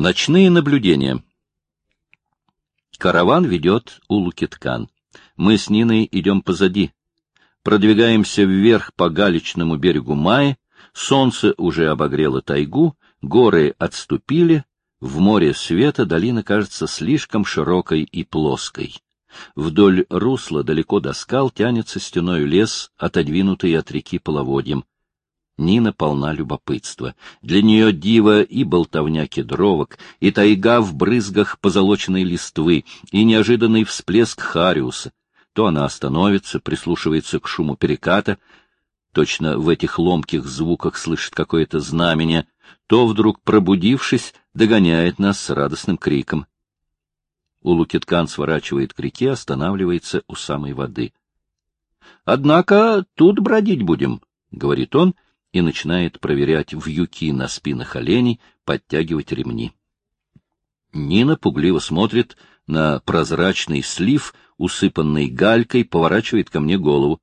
Ночные наблюдения. Караван ведет Улукиткан. Мы с Ниной идем позади. Продвигаемся вверх по галечному берегу Майи, солнце уже обогрело тайгу, горы отступили, в море света долина кажется слишком широкой и плоской. Вдоль русла далеко до скал тянется стеной лес, отодвинутый от реки половодьем. Нина полна любопытства. Для нее дива и болтовня кедровок, и тайга в брызгах позолоченной листвы, и неожиданный всплеск хариуса. То она остановится, прислушивается к шуму переката, точно в этих ломких звуках слышит какое-то знамение, то, вдруг пробудившись, догоняет нас с радостным криком. Улукиткан сворачивает к реке, останавливается у самой воды. — Однако тут бродить будем, — говорит он, — и начинает проверять вьюки на спинах оленей, подтягивать ремни. Нина пугливо смотрит на прозрачный слив, усыпанный галькой, поворачивает ко мне голову.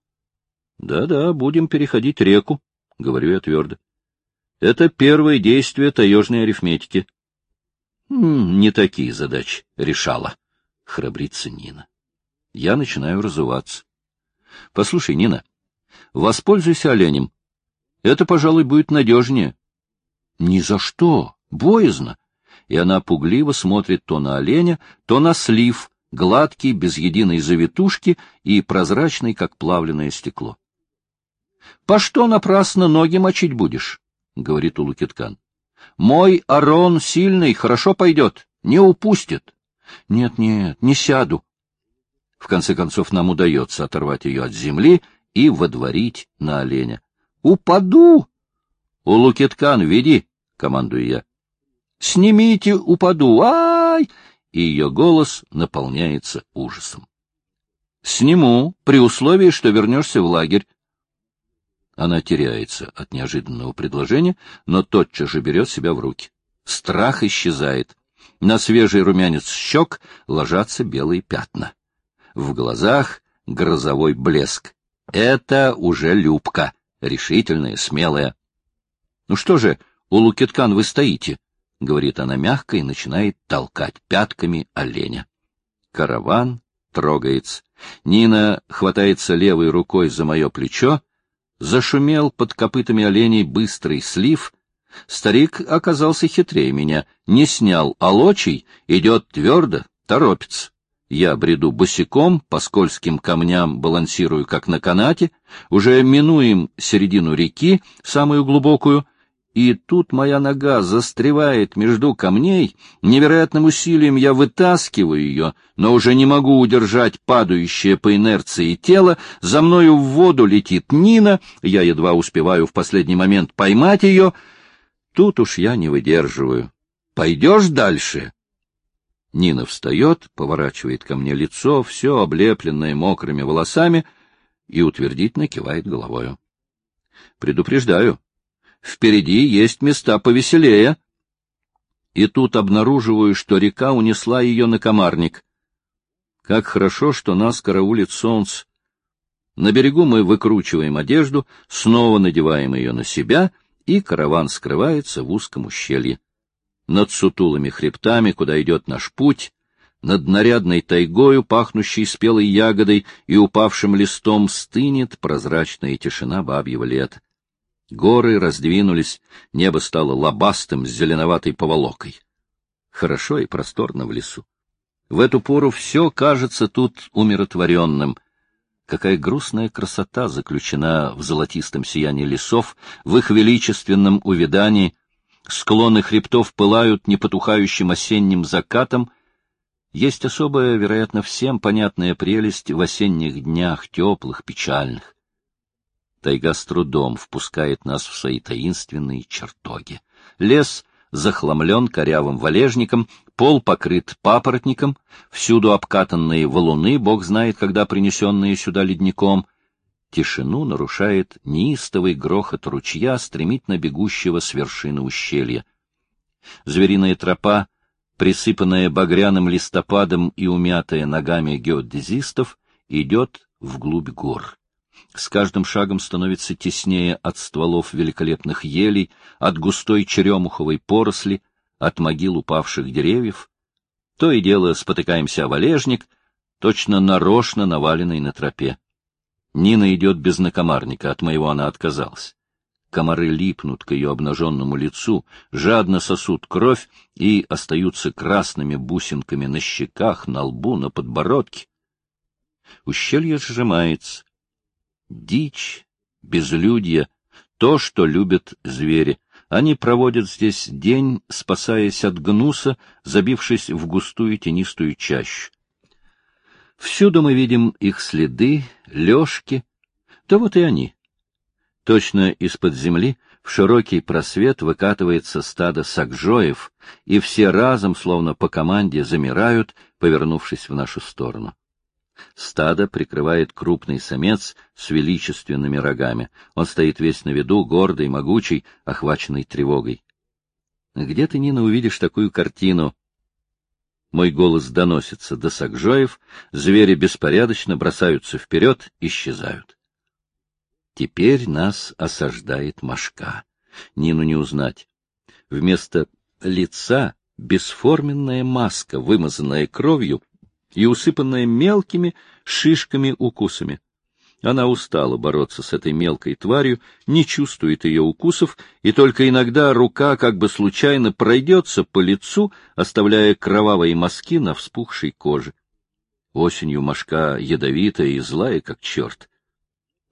Да — Да-да, будем переходить реку, — говорю я твердо. — Это первое действие таежной арифметики. — Не такие задачи решала, — храбрится Нина. Я начинаю разуваться. — Послушай, Нина, воспользуйся оленем. Это, пожалуй, будет надежнее. — Ни за что. Боязно. И она пугливо смотрит то на оленя, то на слив, гладкий, без единой завитушки и прозрачный, как плавленное стекло. — По что напрасно ноги мочить будешь? — говорит Улукиткан. — Мой Арон сильный, хорошо пойдет, не упустит. Нет, — Нет-нет, не сяду. В конце концов, нам удается оторвать ее от земли и водворить на оленя. Упаду! У Лукиткан веди, командую я. Снимите, упаду! Ай! И ее голос наполняется ужасом. Сниму, при условии, что вернешься в лагерь. Она теряется от неожиданного предложения, но тотчас же берет себя в руки. Страх исчезает. На свежий румянец щек ложатся белые пятна. В глазах грозовой блеск. Это уже Любка решительная, смелая. — Ну что же, у Лукиткан вы стоите, — говорит она мягко и начинает толкать пятками оленя. Караван трогается. Нина хватается левой рукой за мое плечо. Зашумел под копытами оленей быстрый слив. Старик оказался хитрее меня. Не снял олочий, идет твердо, торопится. Я бреду босиком, по скользким камням балансирую, как на канате, уже минуем середину реки, самую глубокую, и тут моя нога застревает между камней, невероятным усилием я вытаскиваю ее, но уже не могу удержать падающее по инерции тело, за мною в воду летит Нина, я едва успеваю в последний момент поймать ее, тут уж я не выдерживаю. «Пойдешь дальше?» Нина встает, поворачивает ко мне лицо, все облепленное мокрыми волосами, и утвердительно кивает головою. Предупреждаю, впереди есть места повеселее. И тут обнаруживаю, что река унесла ее на комарник. Как хорошо, что нас караулит солнце. На берегу мы выкручиваем одежду, снова надеваем ее на себя, и караван скрывается в узком ущелье над сутулыми хребтами, куда идет наш путь, над нарядной тайгою, пахнущей спелой ягодой и упавшим листом, стынет прозрачная тишина бабьего лета. Горы раздвинулись, небо стало лобастым с зеленоватой поволокой. Хорошо и просторно в лесу. В эту пору все кажется тут умиротворенным. Какая грустная красота заключена в золотистом сиянии лесов, в их величественном увядании — Склоны хребтов пылают непотухающим осенним закатом. Есть особая, вероятно, всем понятная прелесть в осенних днях, теплых, печальных. Тайга с трудом впускает нас в свои таинственные чертоги. Лес захламлен корявым валежником, пол покрыт папоротником, всюду обкатанные валуны, бог знает, когда принесенные сюда ледником — Тишину нарушает неистовый грохот ручья, стремительно бегущего с вершины ущелья. Звериная тропа, присыпанная багряным листопадом и умятая ногами геодезистов, идет вглубь гор. С каждым шагом становится теснее от стволов великолепных елей, от густой черемуховой поросли, от могил упавших деревьев. То и дело спотыкаемся о валежник, точно нарочно наваленный на тропе. Нина идет без накомарника, от моего она отказалась. Комары липнут к ее обнаженному лицу, жадно сосут кровь и остаются красными бусинками на щеках, на лбу, на подбородке. Ущелье сжимается. Дичь, безлюдье — то, что любят звери. Они проводят здесь день, спасаясь от гнуса, забившись в густую тенистую чащу. Всюду мы видим их следы, лёжки. Да вот и они. Точно из-под земли в широкий просвет выкатывается стадо сакжоев, и все разом, словно по команде, замирают, повернувшись в нашу сторону. Стадо прикрывает крупный самец с величественными рогами. Он стоит весь на виду, гордый, могучий, охваченный тревогой. Где ты, Нина, увидишь такую картину? Мой голос доносится до Сакжоев, звери беспорядочно бросаются вперед, исчезают. Теперь нас осаждает мошка. Нину не узнать. Вместо лица бесформенная маска, вымазанная кровью и усыпанная мелкими шишками-укусами. Она устала бороться с этой мелкой тварью, не чувствует ее укусов, и только иногда рука как бы случайно пройдется по лицу, оставляя кровавые мазки на вспухшей коже. Осенью мошка ядовитая и злая, как черт.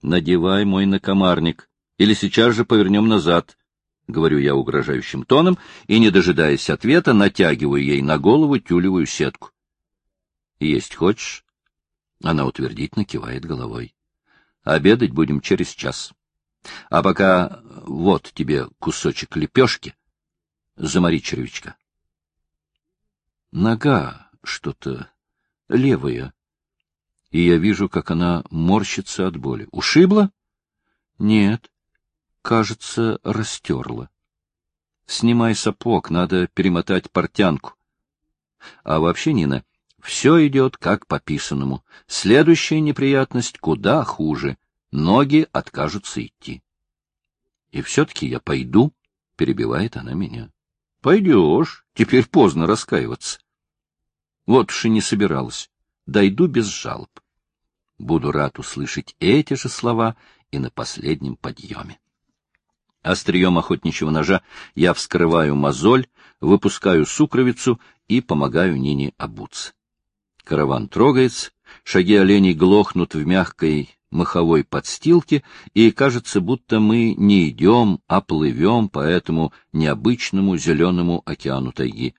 Надевай мой накомарник, или сейчас же повернем назад, — говорю я угрожающим тоном, и, не дожидаясь ответа, натягиваю ей на голову тюлевую сетку. — Есть хочешь? Она утвердительно кивает головой. Обедать будем через час. А пока вот тебе кусочек лепешки. Замори червячка. Нога что-то левая. И я вижу, как она морщится от боли. Ушибла? Нет. Кажется, растерла. Снимай сапог, надо перемотать портянку. А вообще, Нина, все идет как по писанному. Следующая неприятность куда хуже. Ноги откажутся идти. И все-таки я пойду, — перебивает она меня. — Пойдешь, теперь поздно раскаиваться. Вот уж и не собиралась. Дойду без жалоб. Буду рад услышать эти же слова и на последнем подъеме. Острием охотничьего ножа я вскрываю мозоль, выпускаю сукровицу и помогаю Нине обуться. Караван трогается, шаги оленей глохнут в мягкой маховой подстилке, и кажется, будто мы не идем, а плывем по этому необычному зеленому океану тайги.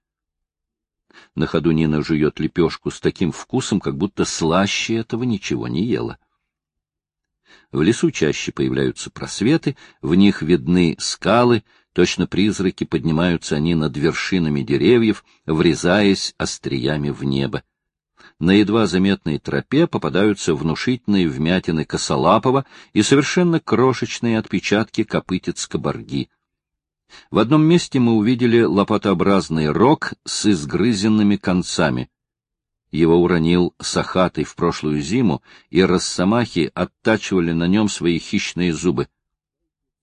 На ходу Нина жует лепешку с таким вкусом, как будто слаще этого ничего не ела. В лесу чаще появляются просветы, в них видны скалы, точно призраки поднимаются они над вершинами деревьев, врезаясь остриями в небо на едва заметной тропе попадаются внушительные вмятины косолапого и совершенно крошечные отпечатки копытец кабарги. В одном месте мы увидели лопатообразный рог с изгрызенными концами. Его уронил сахатый в прошлую зиму, и росомахи оттачивали на нем свои хищные зубы.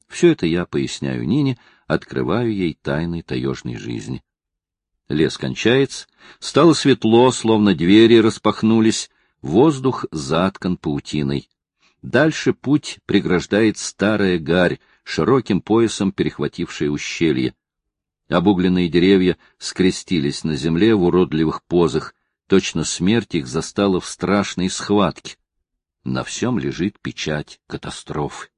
Все это я поясняю Нине, открываю ей тайны таежной жизни. Лес кончается, стало светло, словно двери распахнулись, воздух заткан паутиной. Дальше путь преграждает старая гарь, широким поясом перехватившая ущелье. Обугленные деревья скрестились на земле в уродливых позах, точно смерть их застала в страшной схватке. На всем лежит печать катастрофы.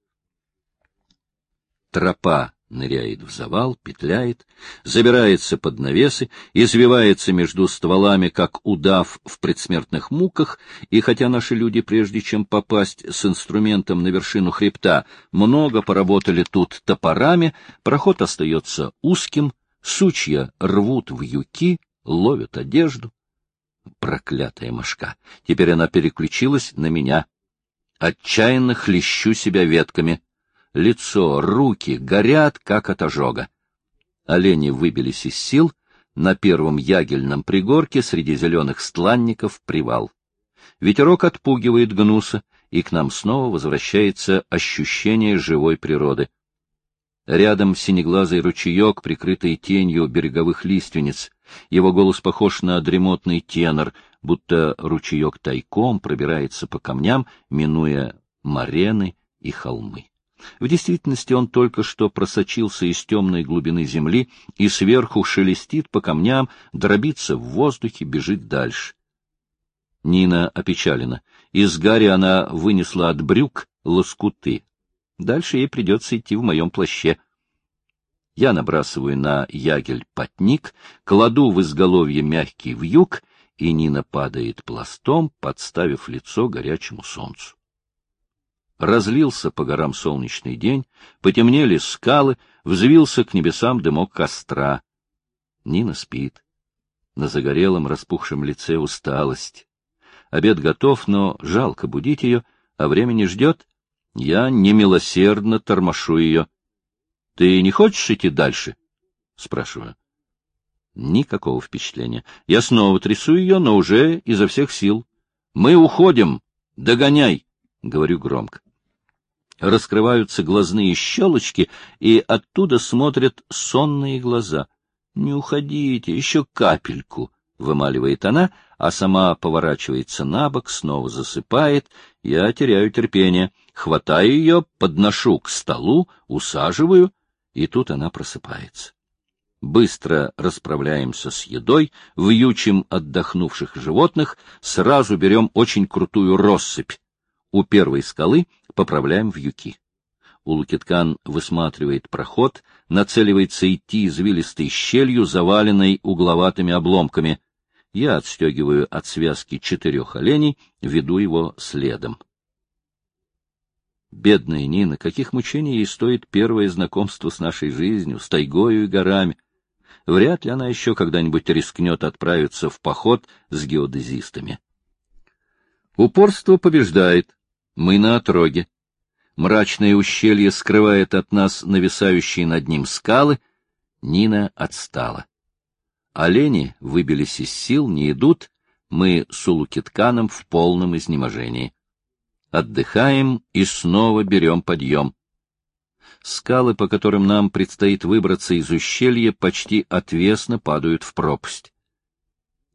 Тропа ныряет в завал, петляет, забирается под навесы, извивается между стволами, как удав в предсмертных муках, и хотя наши люди, прежде чем попасть с инструментом на вершину хребта, много поработали тут топорами, проход остается узким, сучья рвут в юки, ловят одежду. Проклятая мошка! Теперь она переключилась на меня. Отчаянно хлещу себя ветками — лицо, руки горят, как от ожога. Олени выбились из сил, на первом ягельном пригорке среди зеленых стланников привал. Ветерок отпугивает гнуса, и к нам снова возвращается ощущение живой природы. Рядом синеглазый ручеек, прикрытый тенью береговых лиственниц. Его голос похож на дремотный тенор, будто ручеек тайком пробирается по камням, минуя марены и холмы. В действительности он только что просочился из темной глубины земли и сверху шелестит по камням, дробится в воздухе, бежит дальше. Нина опечалена. Из гари она вынесла от брюк лоскуты. Дальше ей придется идти в моем плаще. Я набрасываю на ягель потник, кладу в изголовье мягкий вьюг, и Нина падает пластом, подставив лицо горячему солнцу. Разлился по горам солнечный день, потемнели скалы, взвился к небесам дымок костра. Нина спит. На загорелом распухшем лице усталость. Обед готов, но жалко будить ее, а времени ждет. Я немилосердно тормошу ее. — Ты не хочешь идти дальше? — спрашиваю. Никакого впечатления. Я снова трясу ее, но уже изо всех сил. — Мы уходим! Догоняй! — говорю громко. Раскрываются глазные щелочки, и оттуда смотрят сонные глаза. — Не уходите, еще капельку! — вымаливает она, а сама поворачивается на бок, снова засыпает. Я теряю терпение. Хватаю ее, подношу к столу, усаживаю — и тут она просыпается. Быстро расправляемся с едой, вьючим отдохнувших животных, сразу берем очень крутую россыпь. У первой скалы поправляем вьюки. Улукиткан высматривает проход, нацеливается идти извилистой щелью, заваленной угловатыми обломками. Я отстегиваю от связки четырех оленей, веду его следом. Бедная Нина, каких мучений ей стоит первое знакомство с нашей жизнью, с тайгою и горами. Вряд ли она еще когда-нибудь рискнет отправиться в поход с геодезистами. Упорство побеждает. Мы на отроге. Мрачное ущелье скрывает от нас нависающие над ним скалы. Нина отстала. Олени выбились из сил, не идут. Мы с Улукитканом в полном изнеможении отдыхаем и снова берем подъем. Скалы, по которым нам предстоит выбраться из ущелья, почти отвесно падают в пропасть.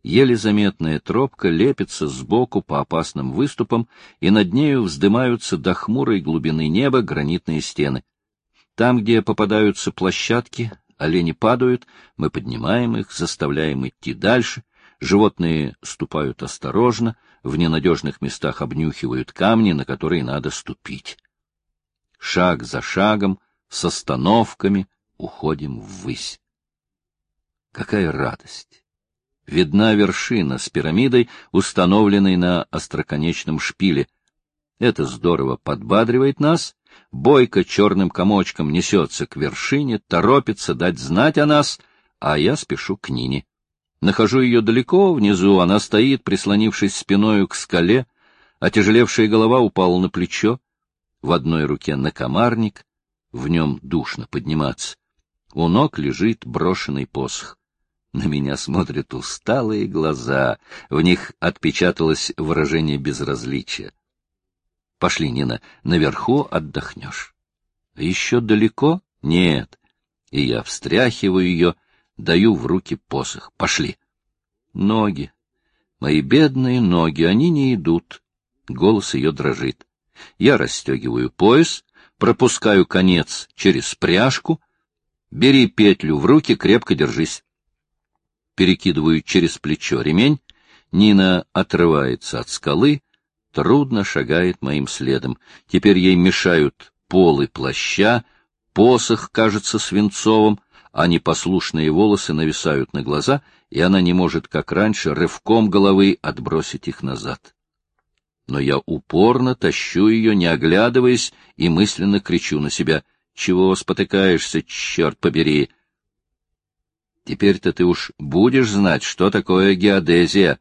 Еле заметная тропка лепится сбоку по опасным выступам, и над нею вздымаются до хмурой глубины неба гранитные стены. Там, где попадаются площадки, олени падают, мы поднимаем их, заставляем идти дальше, животные ступают осторожно, в ненадежных местах обнюхивают камни, на которые надо ступить. Шаг за шагом, с остановками уходим ввысь. Какая радость! Видна вершина с пирамидой, установленной на остроконечном шпиле. Это здорово подбадривает нас. Бойко черным комочком несется к вершине, торопится дать знать о нас, а я спешу к Нине. Нахожу ее далеко внизу, она стоит, прислонившись спиною к скале, отяжелевшая голова упала на плечо, в одной руке накомарник, в нем душно подниматься. У ног лежит брошенный посох. На меня смотрят усталые глаза, в них отпечаталось выражение безразличия. Пошли, Нина, наверху отдохнешь. Еще далеко? Нет. И я встряхиваю ее, даю в руки посох. Пошли. Ноги. Мои бедные ноги, они не идут. Голос ее дрожит. Я расстегиваю пояс, пропускаю конец через пряжку. Бери петлю в руки, крепко держись. Перекидываю через плечо ремень. Нина отрывается от скалы, трудно шагает моим следом. Теперь ей мешают полы плаща, посох кажется свинцовым, а непослушные волосы нависают на глаза, и она не может, как раньше, рывком головы отбросить их назад. Но я упорно тащу ее, не оглядываясь, и мысленно кричу на себя. «Чего спотыкаешься, черт побери?» Теперь-то ты уж будешь знать, что такое геодезия.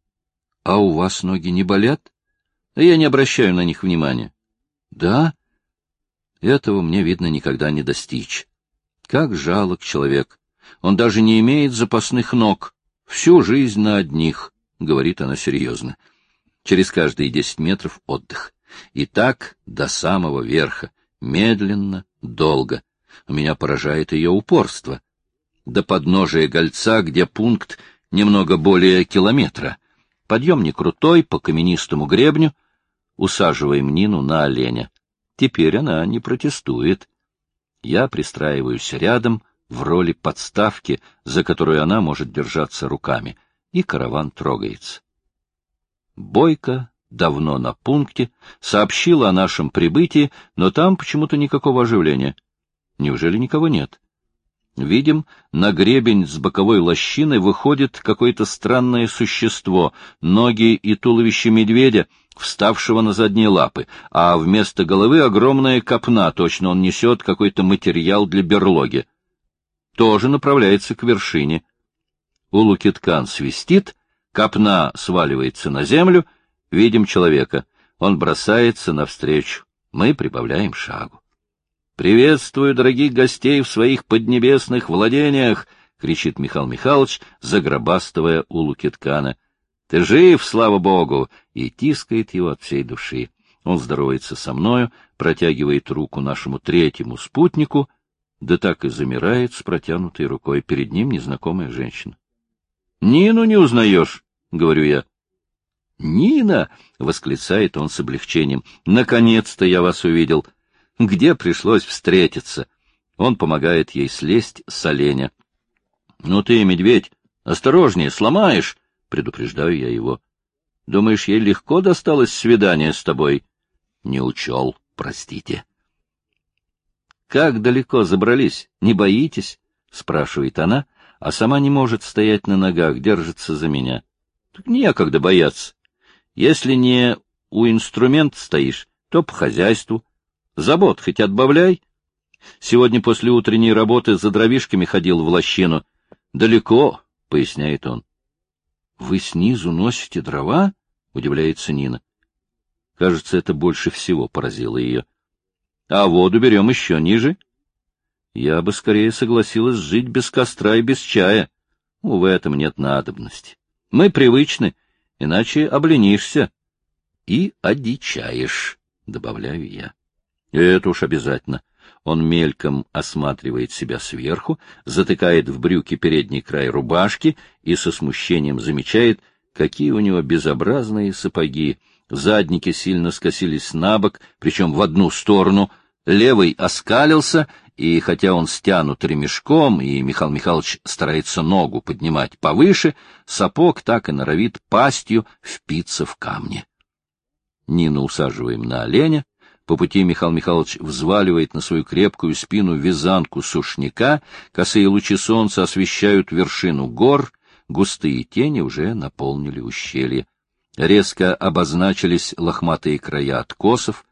— А у вас ноги не болят? Я не обращаю на них внимания. — Да? Этого мне, видно, никогда не достичь. Как жалок человек. Он даже не имеет запасных ног. Всю жизнь на одних, — говорит она серьезно. Через каждые десять метров отдых. И так до самого верха. Медленно, долго. Меня поражает ее упорство. До подножия гольца, где пункт немного более километра. Подъем не крутой, по каменистому гребню. Усаживаем Нину на оленя. Теперь она не протестует. Я пристраиваюсь рядом в роли подставки, за которую она может держаться руками, и караван трогается. Бойко давно на пункте, сообщила о нашем прибытии, но там почему-то никакого оживления. Неужели никого нет? Видим, на гребень с боковой лощины выходит какое-то странное существо, ноги и туловище медведя, вставшего на задние лапы, а вместо головы огромная копна, точно он несет какой-то материал для берлоги. Тоже направляется к вершине. Улукиткан свистит, копна сваливается на землю, видим человека. Он бросается навстречу. Мы прибавляем шагу. «Приветствую дорогих гостей в своих поднебесных владениях!» — кричит Михаил Михайлович, загробастывая у Лукиткана. «Ты жив, слава богу!» и тискает его от всей души. Он здоровается со мною, протягивает руку нашему третьему спутнику, да так и замирает с протянутой рукой. Перед ним незнакомая женщина. — Нину не узнаешь, — говорю я. — Нина! — восклицает он с облегчением. — Наконец-то я вас увидел! — где пришлось встретиться. Он помогает ей слезть с оленя. — Ну ты, медведь, осторожнее, сломаешь, — предупреждаю я его. — Думаешь, ей легко досталось свидание с тобой? — Не учел, простите. — Как далеко забрались? Не боитесь? — спрашивает она, а сама не может стоять на ногах, держится за меня. — Так некогда бояться. Если не у инструмента стоишь, то по хозяйству, Забот хоть отбавляй. Сегодня после утренней работы за дровишками ходил в лощину. Далеко, — поясняет он. — Вы снизу носите дрова? — удивляется Нина. Кажется, это больше всего поразило ее. — А воду берем еще ниже. Я бы скорее согласилась жить без костра и без чая. В этом нет надобности. Мы привычны, иначе обленишься. И одичаешь, — добавляю я. Это уж обязательно. Он мельком осматривает себя сверху, затыкает в брюки передний край рубашки и со смущением замечает, какие у него безобразные сапоги. Задники сильно скосились на бок, причем в одну сторону. Левый оскалился, и хотя он стянут ремешком, и Михаил Михайлович старается ногу поднимать повыше, сапог так и норовит пастью впиться в камни. Нину усаживаем на оленя, по пути Михаил Михайлович взваливает на свою крепкую спину вязанку сушняка, косые лучи солнца освещают вершину гор, густые тени уже наполнили ущелье. Резко обозначились лохматые края откосов.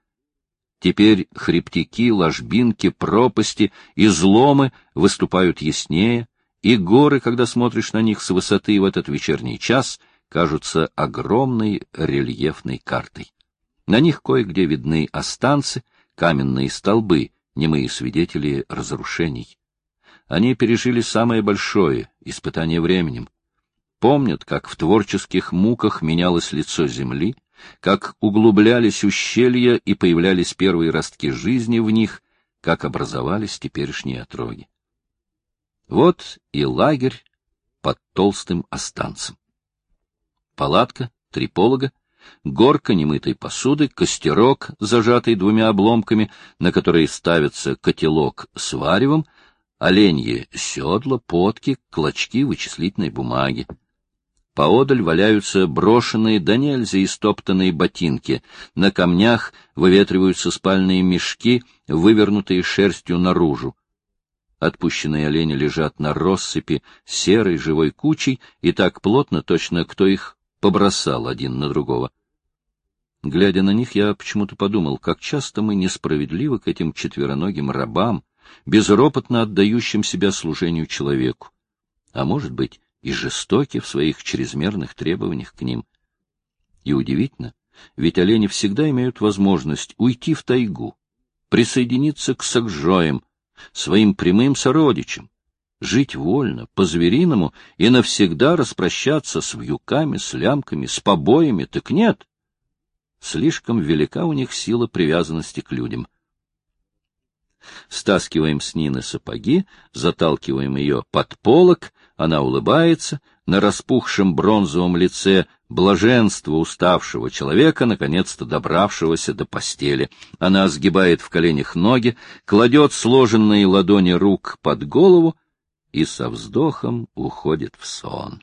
Теперь хребтики, ложбинки, пропасти, изломы выступают яснее, и горы, когда смотришь на них с высоты в этот вечерний час, кажутся огромной рельефной картой. На них кое-где видны останцы, каменные столбы, немые свидетели разрушений. Они пережили самое большое испытание временем. Помнят, как в творческих муках менялось лицо земли, как углублялись ущелья и появлялись первые ростки жизни в них, как образовались теперешние отроги. Вот и лагерь под толстым останцем. Палатка, три полога, горка немытой посуды, костерок, зажатый двумя обломками, на которые ставится котелок с варевом, оленьи седла, потки, клочки вычислительной бумаги. Поодаль валяются брошенные да нельзя истоптанные ботинки. На камнях выветриваются спальные мешки, вывернутые шерстью наружу. Отпущенные олени лежат на россыпи серой живой кучей и так плотно, точно кто их побросал один на другого. Глядя на них, я почему-то подумал, как часто мы несправедливы к этим четвероногим рабам, безропотно отдающим себя служению человеку, а может быть и жестоки в своих чрезмерных требованиях к ним. И удивительно, ведь олени всегда имеют возможность уйти в тайгу, присоединиться к сагжоям, своим прямым сородичам, жить вольно, по-звериному и навсегда распрощаться с вьюками, с лямками, с побоями, так нет. Слишком велика у них сила привязанности к людям. Стаскиваем с Нины сапоги, заталкиваем ее под полок, она улыбается, на распухшем бронзовом лице блаженство уставшего человека, наконец-то добравшегося до постели. Она сгибает в коленях ноги, кладет сложенные ладони рук под голову и со вздохом уходит в сон.